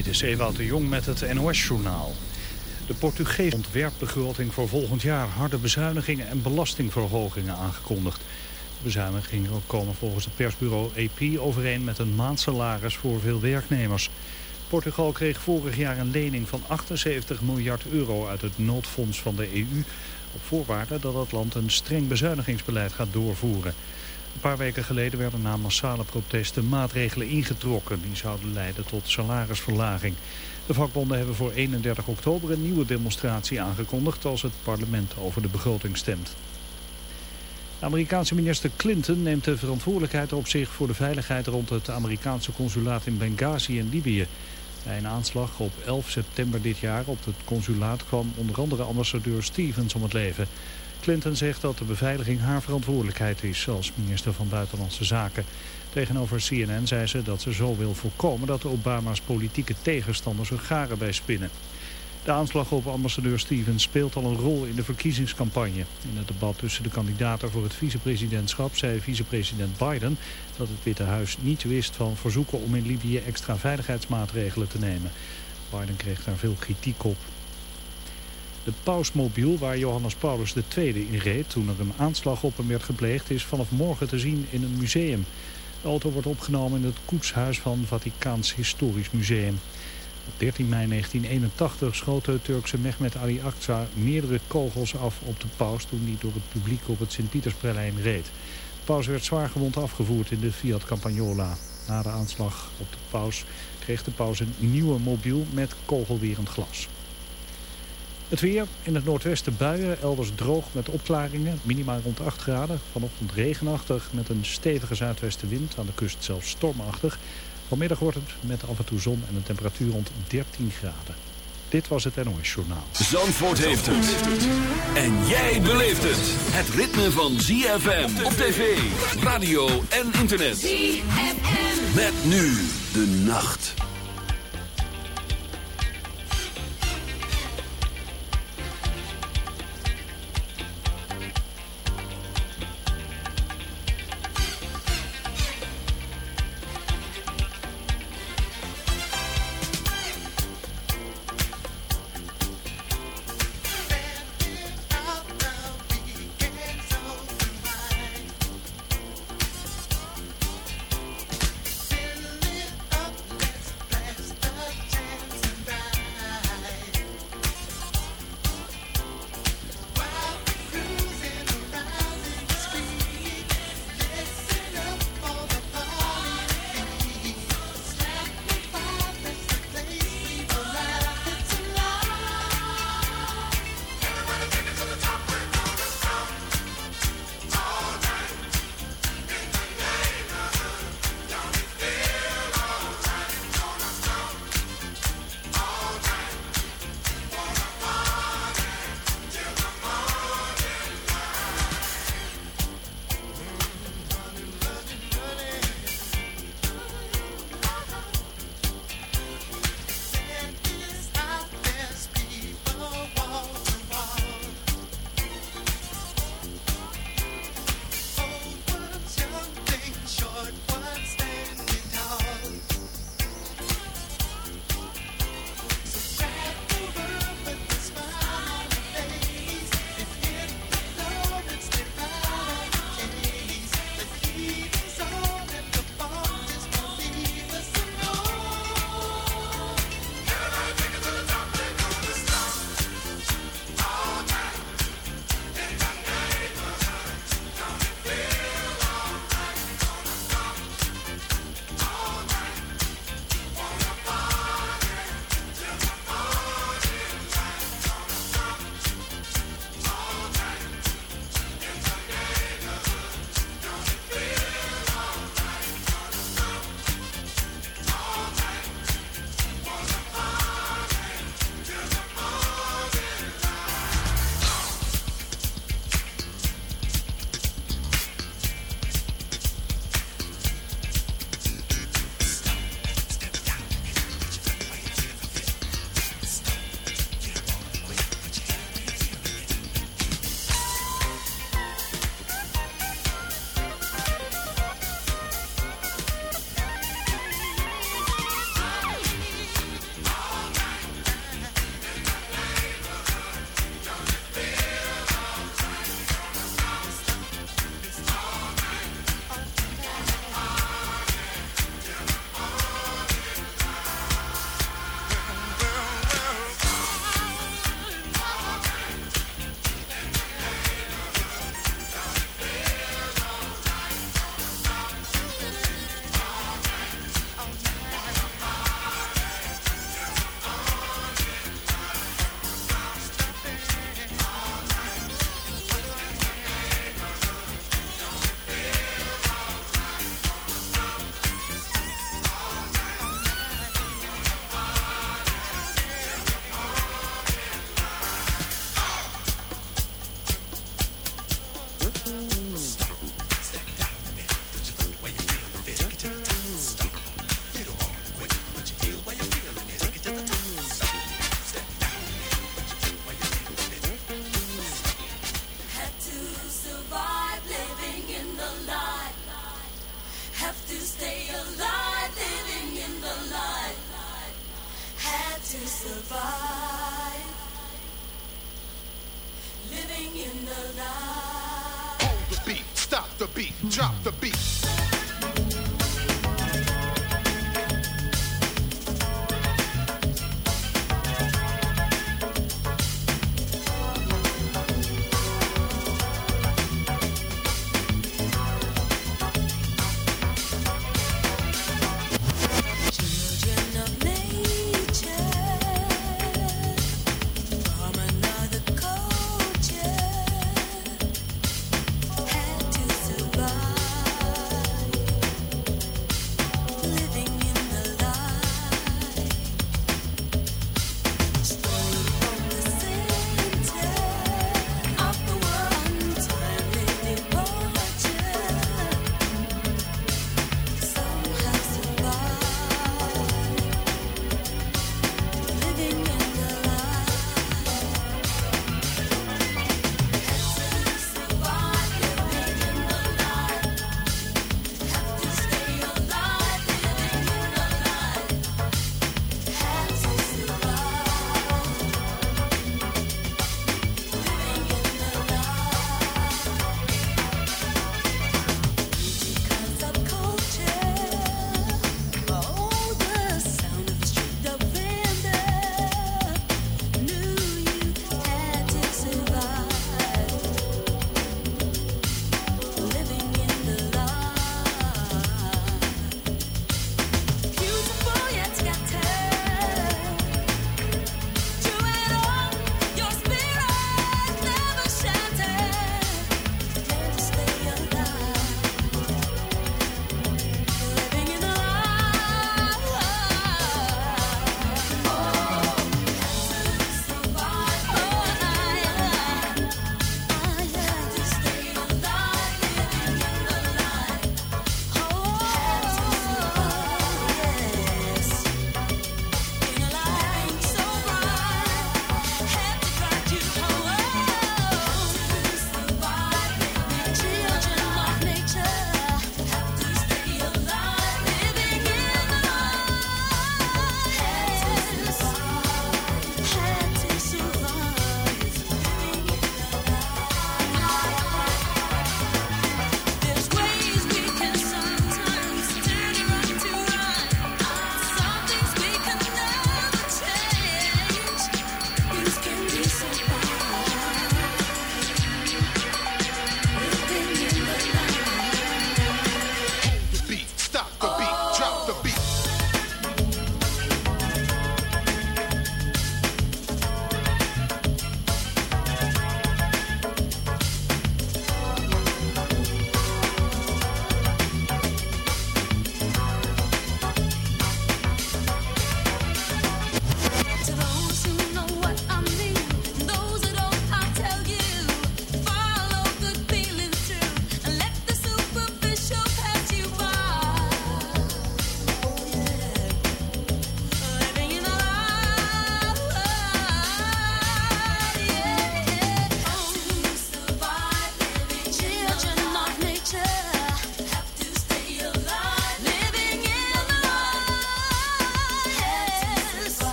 Dit is Ewout Jong met het NOS-journaal. De Portugese ontwerpbegroting voor volgend jaar harde bezuinigingen en belastingverhogingen aangekondigd. Bezuinigingen komen volgens het persbureau AP overeen met een maandsalaris voor veel werknemers. Portugal kreeg vorig jaar een lening van 78 miljard euro uit het noodfonds van de EU... op voorwaarde dat het land een streng bezuinigingsbeleid gaat doorvoeren. Een paar weken geleden werden na massale protesten maatregelen ingetrokken. Die zouden leiden tot salarisverlaging. De vakbonden hebben voor 31 oktober een nieuwe demonstratie aangekondigd als het parlement over de begroting stemt. De Amerikaanse minister Clinton neemt de verantwoordelijkheid op zich voor de veiligheid rond het Amerikaanse consulaat in Benghazi in Libië. Bij een aanslag op 11 september dit jaar op het consulaat kwam onder andere ambassadeur Stevens om het leven. Clinton zegt dat de beveiliging haar verantwoordelijkheid is als minister van Buitenlandse Zaken. Tegenover CNN zei ze dat ze zo wil voorkomen dat de Obama's politieke tegenstanders er garen bij spinnen. De aanslag op ambassadeur Stevens speelt al een rol in de verkiezingscampagne. In het debat tussen de kandidaten voor het vicepresidentschap zei vicepresident Biden dat het Witte Huis niet wist van verzoeken om in Libië extra veiligheidsmaatregelen te nemen. Biden kreeg daar veel kritiek op. De pausmobiel waar Johannes Paulus II in reed toen er een aanslag op hem werd gepleegd is vanaf morgen te zien in een museum. De auto wordt opgenomen in het koetshuis van Vaticaans Historisch Museum. Op 13 mei 1981 schoot de Turkse Mehmet Ali Akça meerdere kogels af op de paus toen hij door het publiek op het Sint-Pietersplein reed. De paus werd zwaar gewond afgevoerd in de Fiat Campagnola. Na de aanslag op de paus kreeg de paus een nieuwe mobiel met kogelwerend glas. Het weer, in het noordwesten buien, elders droog met opklaringen, minima rond 8 graden. Vanochtend regenachtig met een stevige zuidwestenwind, aan de kust zelfs stormachtig. Vanmiddag wordt het met af en toe zon en een temperatuur rond 13 graden. Dit was het NOS Journaal. Zandvoort heeft het. En jij beleeft het. Het ritme van ZFM op tv, radio en internet. ZFM. Met nu de nacht.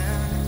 time.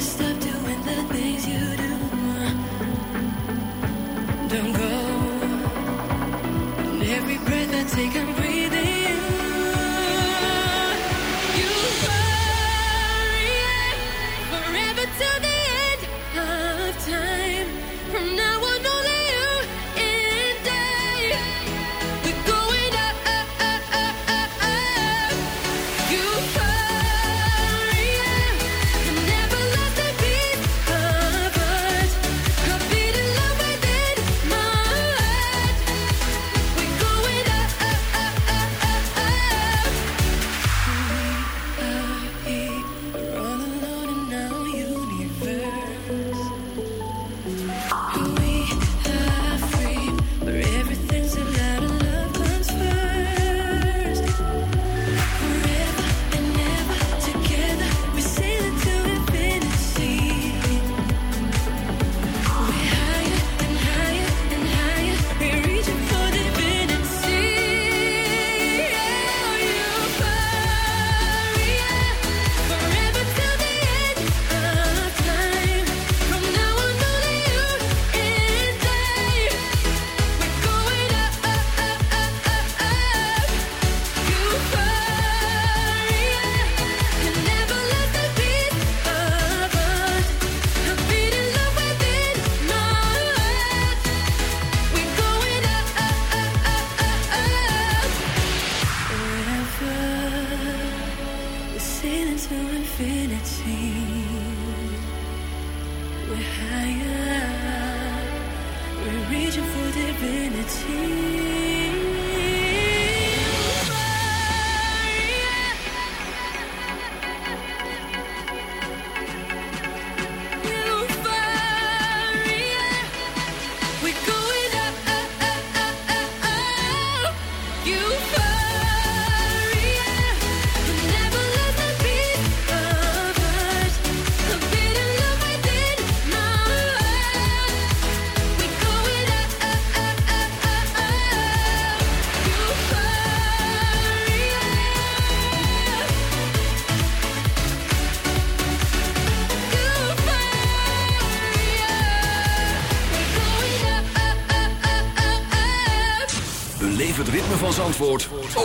stop doing the things you do.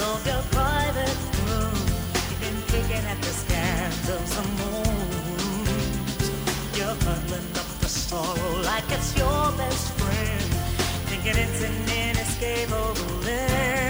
Of your private room. You've been picking at the scans of the moon. You're huddling up the sorrow like it's your best friend, thinking it's an inescapable end.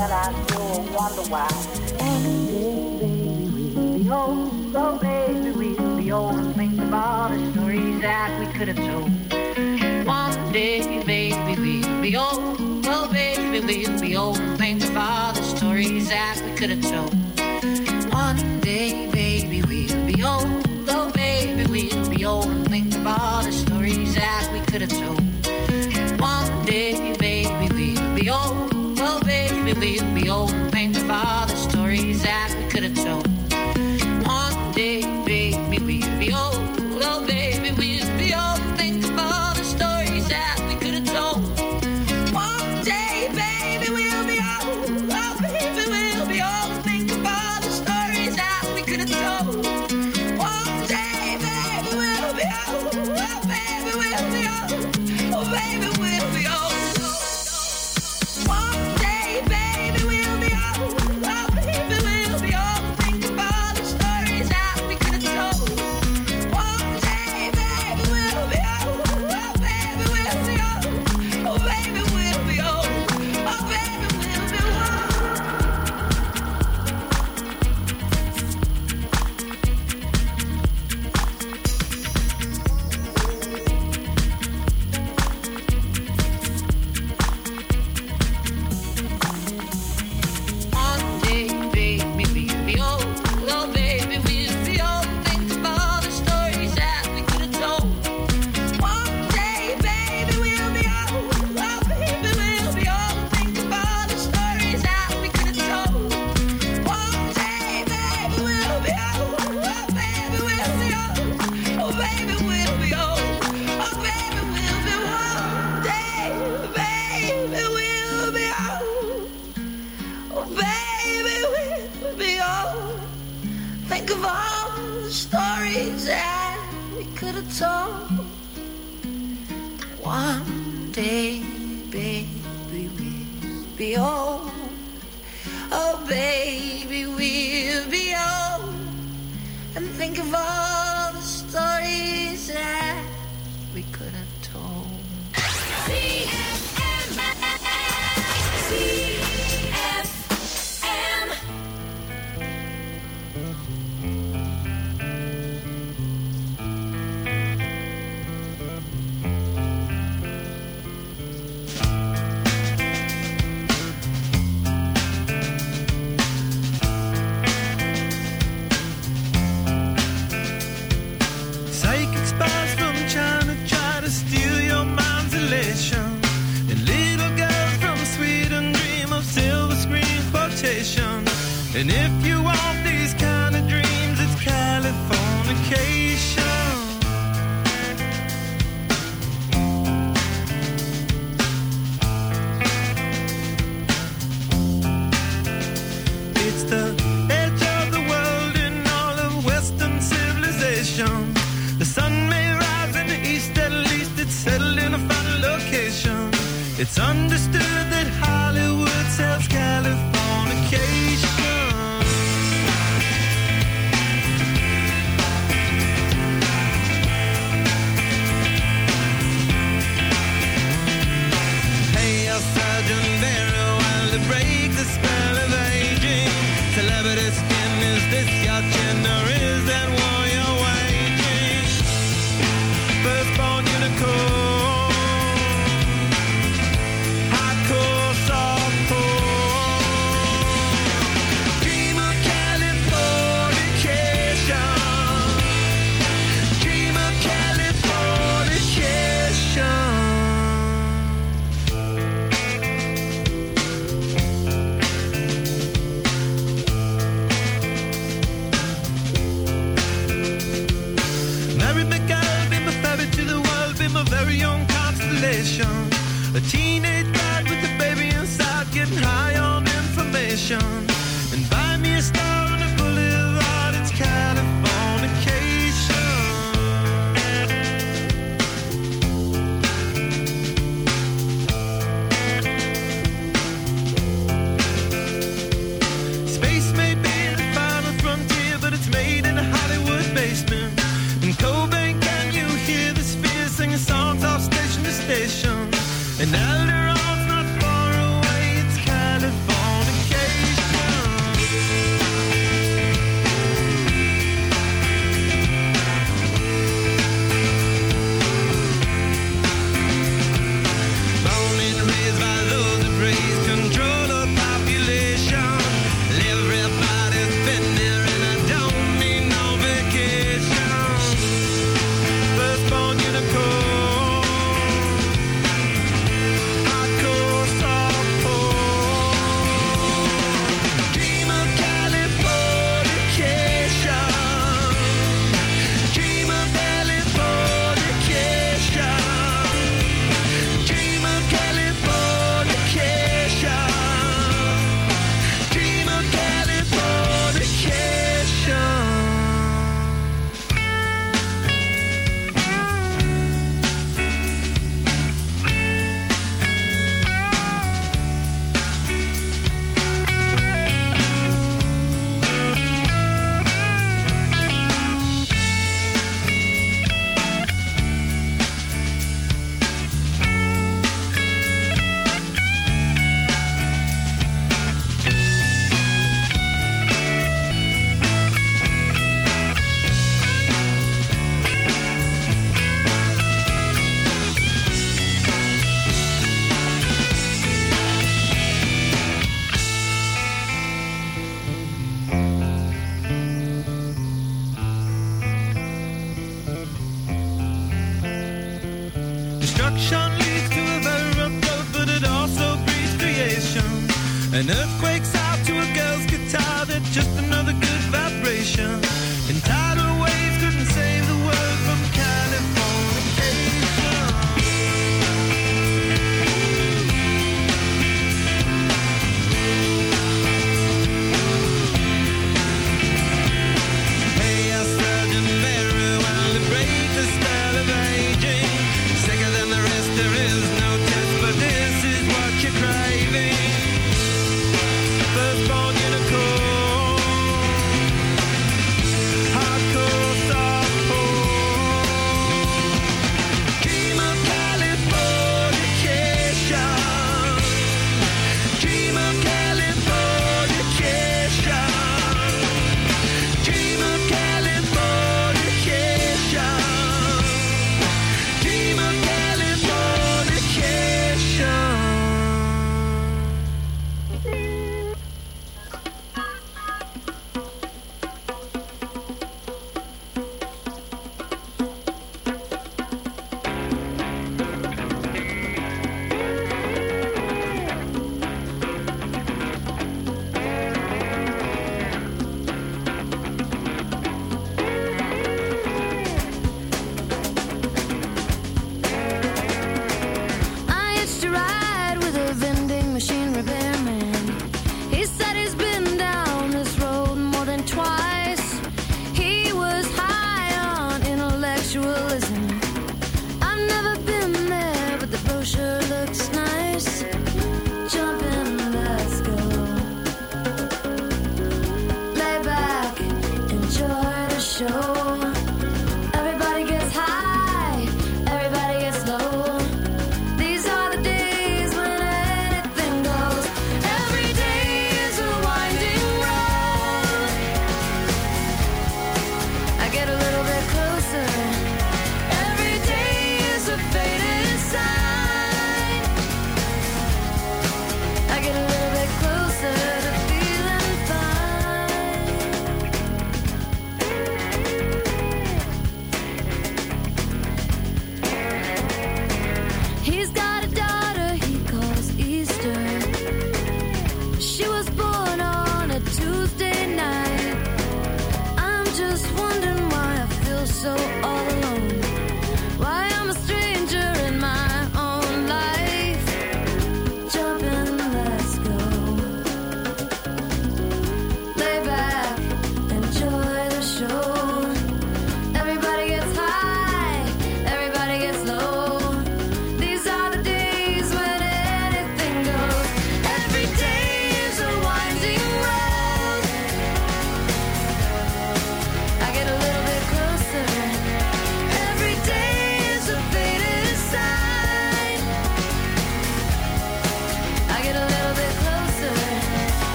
when I still wonder why. And baby, the old, oh baby, we the old things about the stories that we could have told. One day, baby, we'll be old. Oh, baby, we'll be old and think of all the stories that we could have told. One day, baby, we'll be old. Oh, baby, we'll be old and think of all the stories that we could have told. these baby, we'll be old. Oh, baby, we'll be old. And think of all. And if evidence in is this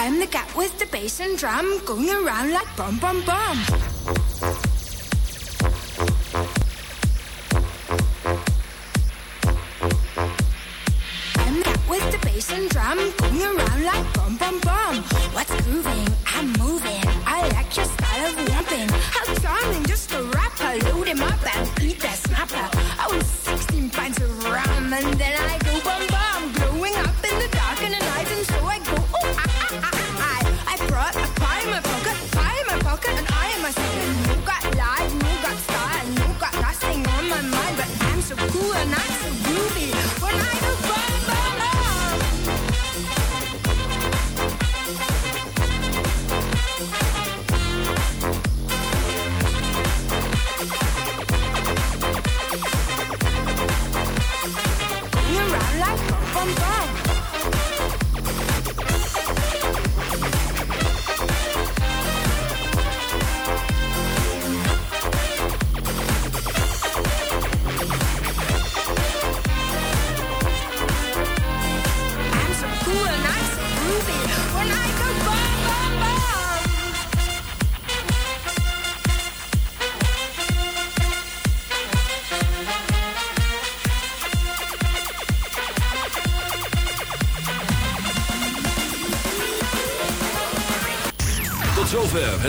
I'm the cat with the bass and drum going around like bum bum bum.